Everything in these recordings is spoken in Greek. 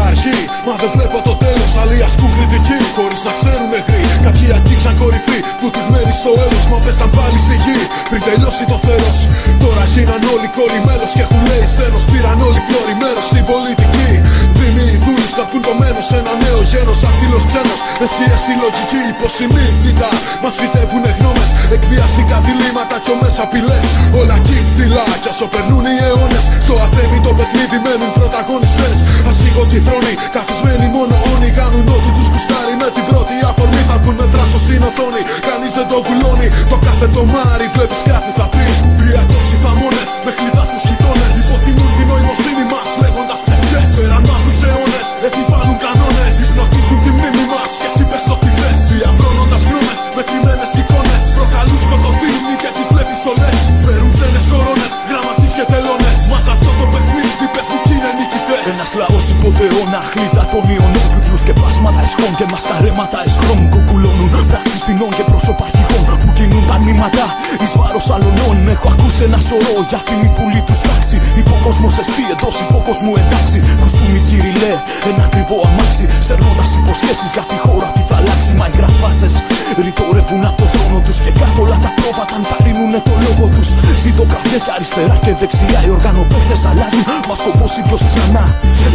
εκεί. Μα δεν βλέπω το τέλος. Άλλοι ασκούν κριτική χωρίς να ξέρουν εχθροί. Κάποιοι αγγίξαν κορυφή, βουτυγμένοι στο έλος. Μα πέσαν πάλι στη γη πριν τελειώσει το θέρος Τώρα γίναν όλοι κόλλοι μέλος και έχουν λέει στένο. Πήραν όλοι φλόροι μέρος στην πολιτική. Δήμοι δούλοι καρπούν το μένο σε ένα νέο γένος. Δακτύλο ξένος με σκιέ στη λογική υποσυνείδητα. Μας φυτεύουν γνώμες, εκβιαστικά διλήμματα και ομές απειλές. Όλα κύφθυλα κι όσο περνούν οι αιώνες. Στο αθέμητο παιχνίδι μένουν πρωταγωνιστές. Ασύγωτοι θρόνοι, καθισμένοι μόνο όνοι. Κάνουν ό,τι τους κουστάρει με την πρώτη αφορμή. Θα βγουν με δράσο στην οθόνη. Κανείς δεν το βουλώνει. Το κάθε το μάρι βλέπεις κάτι θα πεις. Ιονόπιβλου και πλάσματα εσχών και μασκαρέματα εσχρών. Κουκουλώνουν πράξεις φθηνών και πρόσωπα αρχηγών που κινούν τα νήματα εις βάρος αλωνών. Έχω ακούσει ένα σωρό για την υπουλή τους τάξη. Υποκόσμος εστί εντός υποκόσμου εντάξει. Κουστούμι κυριλέ, ένα ακριβό αμάξι. Σερνώντας υποσχέσεις για τη χώρα τι θα αλλάξει. Μα οι γραφάτες ρητορεύουν Ζητογραφιέ για αριστερά και δεξιά οι οργανοπαίχτε αλλάζουν. Μα σκοπός ίδιο ξανά.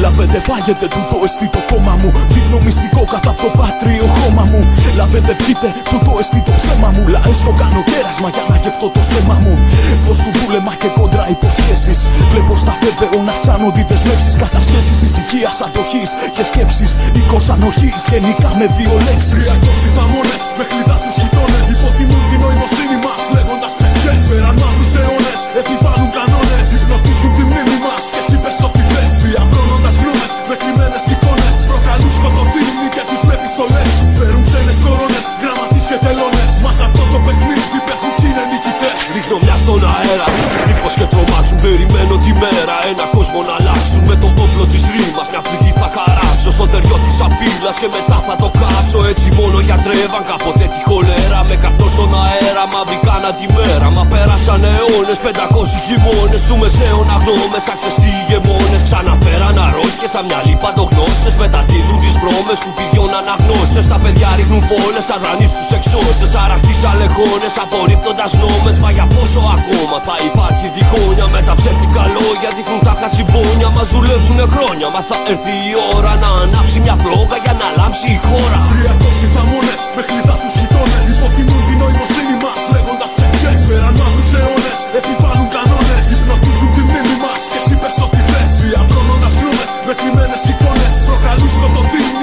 Λαβέτε, φάγετε τούτο εστί το κόμμα μου. Δείπνο μυστικό κατά από το πάτριο χώμα μου. Λαβέτε, πιείτε τούτο εστί το ψέμα μου. Λαέ το κάνω κέρασμα για να γευτώ το στέμα μου. Φως του δούλεμα και κόντρα υποσχέσεις. Βλέπω στα βέβαιο να αυξάνονται οι δεσμεύσεις. Κατασχέσεις ησυχίας, αντοχής και σκέψεις. Οίκος ανοχής γενικά με δύο λέξεις. 300 φαμόνε με χλιδά τους γειτόνες. Υποτιμούν επιβάλλουν κανόνες. Υπνοτίζουν τη μνήμη μας και εσύ πε ό,τι θε. Διαβρώνοντας γνώμε με κρυμμένες εικόνες. Προκαλούν σκοτωδίνη και τι βλέπει στολέ. Φέρουν ξένες κορώνες, γραμματείς και τελώνες. Μας αυτό το παιχνίδι πες μου ποιοι είναι νικητές. Ρίχνω μια στον αέρα Μήπως και τρομάξουν Περιμένω τη μέρα Ένα κόσμο να αλλάξουν Με το όπλο της ρήμας Μια πληγή θα χαράξω Στο τεριό της απειλάς Και μετά Μα πέρασαν αιώνες 500 χειμώνες. Του μεσαίων αγνώμες Αξεστοί ηγεμόνες. Ξαναφέραν αρρώστιες Σαν μια λίπα γνώστες. Μεταδίδουν τις βρώμες Σκουπιδιών αναγνώστες. Τα παιδιά ρίχνουν φόλες Αδρανείς τους εξώστες. Αραχτείς αλεγόνες Απορρίπτοντας νόμες. Μα για πόσο ακόμα θα υπάρχει διχόνια Με τα ψεύτικα λόγια δείχνουν τα χασιμπόνια. Μας δουλεύουνε χρόνια Μα θα έρθει η ώρα με κρυμμένε εικόνε. Προκαλούν σκοτωδίνη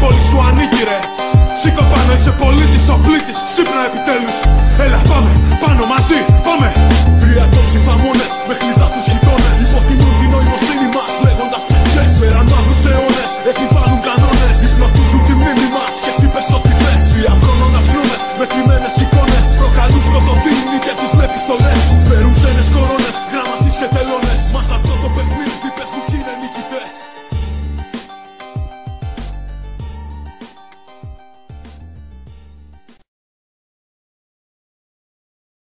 πόλη σου ανήκει ρε. Σήκω πάνω είσαι πολίτης ο πλήτης Ξύπνα επιτέλους. Έλα πάμε πάνω μαζί πάμε. Τρία τόσοι θαμούνες με χλίδα τους γειτόνες